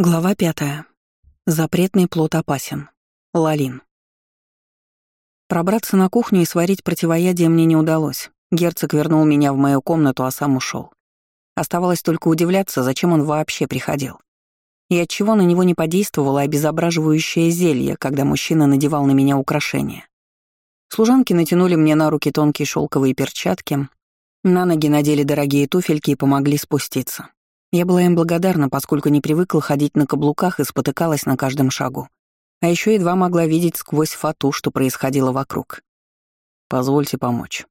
Глава пятая. Запретный плод опасен. Лалин. Пробраться на кухню и сварить противоядие мне не удалось. Герцог вернул меня в мою комнату, а сам ушел. Оставалось только удивляться, зачем он вообще приходил. И отчего на него не подействовало обезображивающее зелье, когда мужчина надевал на меня украшения. Служанки натянули мне на руки тонкие шелковые перчатки, на ноги надели дорогие туфельки и помогли спуститься. Я была им благодарна, поскольку не привыкла ходить на каблуках и спотыкалась на каждом шагу. А еще едва могла видеть сквозь фату, что происходило вокруг. «Позвольте помочь».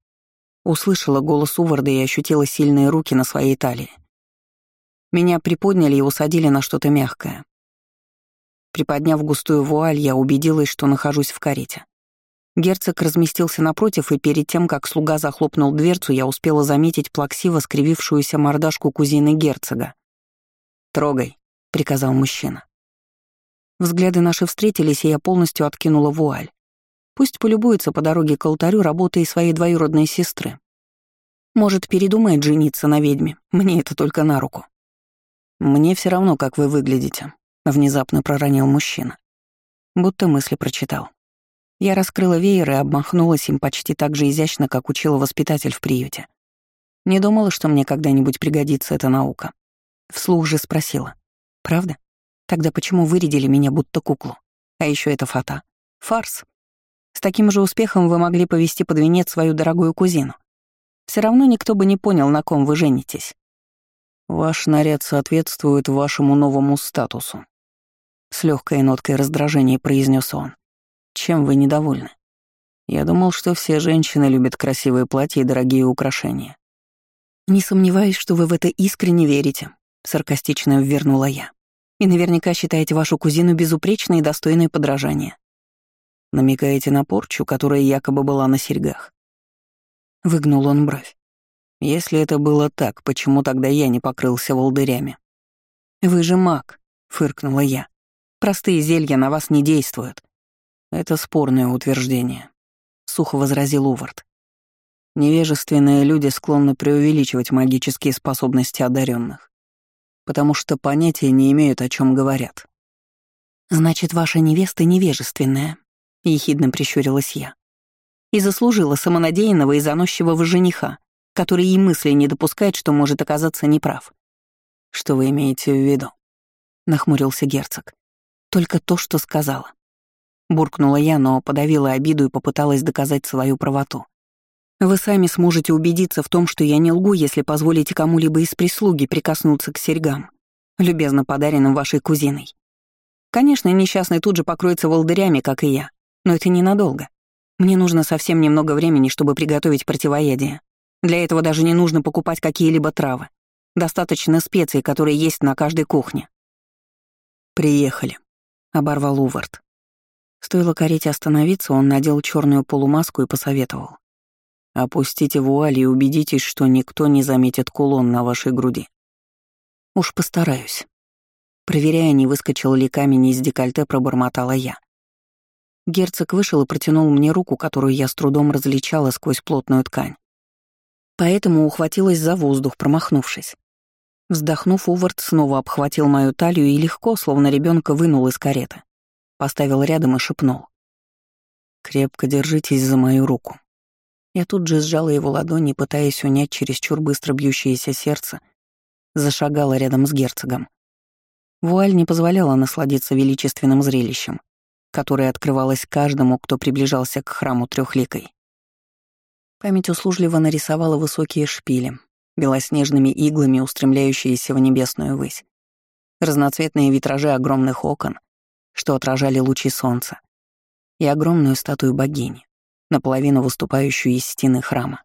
Услышала голос Уварда и ощутила сильные руки на своей талии. Меня приподняли и усадили на что-то мягкое. Приподняв густую вуаль, я убедилась, что нахожусь в карете. Герцог разместился напротив, и перед тем, как слуга захлопнул дверцу, я успела заметить плаксиво скривившуюся мордашку кузины герцога. «Трогай», — приказал мужчина. Взгляды наши встретились, и я полностью откинула вуаль. Пусть полюбуется по дороге к алтарю работой своей двоюродной сестры. Может, передумает жениться на ведьме, мне это только на руку. «Мне все равно, как вы выглядите», — внезапно проронил мужчина. Будто мысли прочитал. Я раскрыла веер и обмахнулась им почти так же изящно, как учила воспитатель в приюте. Не думала, что мне когда-нибудь пригодится эта наука. Вслух же спросила. «Правда? Тогда почему вырядили меня будто куклу? А еще это фата. Фарс. С таким же успехом вы могли повести под венец свою дорогую кузину. Все равно никто бы не понял, на ком вы женитесь. Ваш наряд соответствует вашему новому статусу. С легкой ноткой раздражения произнес он. Чем вы недовольны? Я думал, что все женщины любят красивые платья и дорогие украшения. Не сомневаюсь, что вы в это искренне верите, саркастично ввернула я. И наверняка считаете вашу кузину безупречной и достойной подражания. Намекаете на порчу, которая якобы была на серьгах. Выгнул он бровь. Если это было так, почему тогда я не покрылся волдырями? Вы же маг, фыркнула я. Простые зелья на вас не действуют. Это спорное утверждение, сухо возразил Увард. Невежественные люди склонны преувеличивать магические способности одаренных, потому что понятия не имеют, о чем говорят. Значит, ваша невеста невежественная, ехидно прищурилась я. И заслужила самонадеянного и заносчивого жениха, который и мысли не допускает, что может оказаться неправ. Что вы имеете в виду? нахмурился герцог. Только то, что сказала. Буркнула я, но подавила обиду и попыталась доказать свою правоту. Вы сами сможете убедиться в том, что я не лгу, если позволите кому-либо из прислуги прикоснуться к серьгам, любезно подаренным вашей кузиной. Конечно, несчастный тут же покроется волдырями, как и я, но это ненадолго. Мне нужно совсем немного времени, чтобы приготовить противоядие. Для этого даже не нужно покупать какие-либо травы. Достаточно специй, которые есть на каждой кухне. «Приехали», — оборвал Увард. Стоило карете остановиться, он надел черную полумаску и посоветовал. «Опустите вуаль и убедитесь, что никто не заметит кулон на вашей груди». «Уж постараюсь». Проверяя, не выскочил ли камень из декольте, пробормотала я. Герцог вышел и протянул мне руку, которую я с трудом различала сквозь плотную ткань. Поэтому ухватилась за воздух, промахнувшись. Вздохнув, Увард снова обхватил мою талию и легко, словно ребенка, вынул из кареты поставил рядом и шепнул. «Крепко держитесь за мою руку». Я тут же сжала его ладони, пытаясь унять чересчур быстро бьющееся сердце, зашагала рядом с герцогом. Вуаль не позволяла насладиться величественным зрелищем, которое открывалось каждому, кто приближался к храму трехликой. Память услужливо нарисовала высокие шпили, белоснежными иглами устремляющиеся в небесную высь, разноцветные витражи огромных окон, что отражали лучи солнца, и огромную статую богини, наполовину выступающую из стены храма.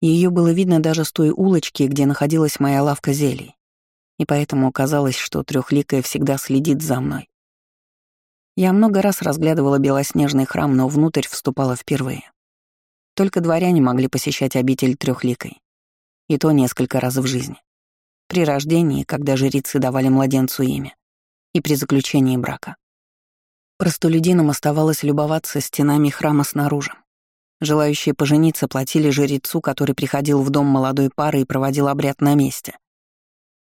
Ее было видно даже с той улочки, где находилась моя лавка зелий, и поэтому казалось, что трехликая всегда следит за мной. Я много раз разглядывала белоснежный храм, но внутрь вступала впервые. Только дворяне могли посещать обитель трехликой, и то несколько раз в жизни. При рождении, когда жрицы давали младенцу имя, и при заключении брака. Простолюдинам оставалось любоваться стенами храма снаружи. Желающие пожениться платили жрецу, который приходил в дом молодой пары и проводил обряд на месте.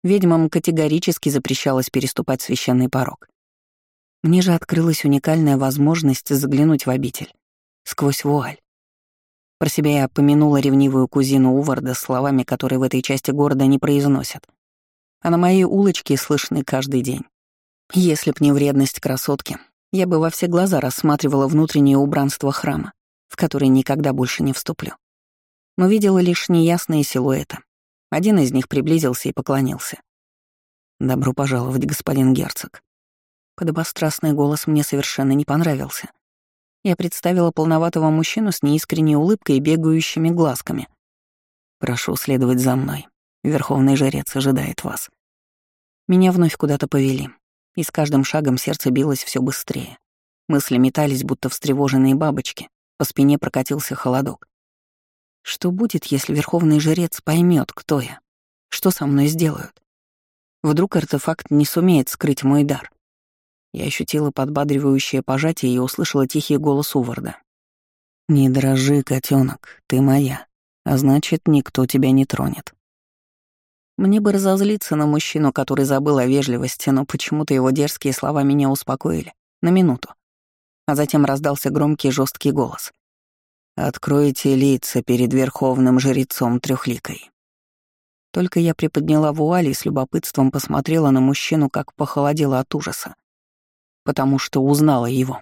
Ведьмам категорически запрещалось переступать священный порог. Мне же открылась уникальная возможность заглянуть в обитель. Сквозь вуаль. Про себя я помянула ревнивую кузину Уварда словами, которые в этой части города не произносят. А на моей улочке слышны каждый день. Если б не вредность красотки, я бы во все глаза рассматривала внутреннее убранство храма, в который никогда больше не вступлю. Но видела лишь неясные силуэты. Один из них приблизился и поклонился. «Добро пожаловать, господин герцог». Подобострастный голос мне совершенно не понравился. Я представила полноватого мужчину с неискренней улыбкой и бегающими глазками. «Прошу следовать за мной. Верховный жрец ожидает вас». Меня вновь куда-то повели, и с каждым шагом сердце билось все быстрее. Мысли метались, будто встревоженные бабочки. По спине прокатился холодок. Что будет, если верховный жрец поймет, кто я? Что со мной сделают? Вдруг артефакт не сумеет скрыть мой дар? Я ощутила подбадривающее пожатие и услышала тихий голос Уварда. «Не дрожи, котенок, ты моя, а значит, никто тебя не тронет». Мне бы разозлиться на мужчину, который забыл о вежливости, но почему-то его дерзкие слова меня успокоили. На минуту. А затем раздался громкий жесткий голос. «Откройте лица перед верховным жрецом трехликой». Только я приподняла вуаль и с любопытством посмотрела на мужчину, как похолодела от ужаса потому что узнала его.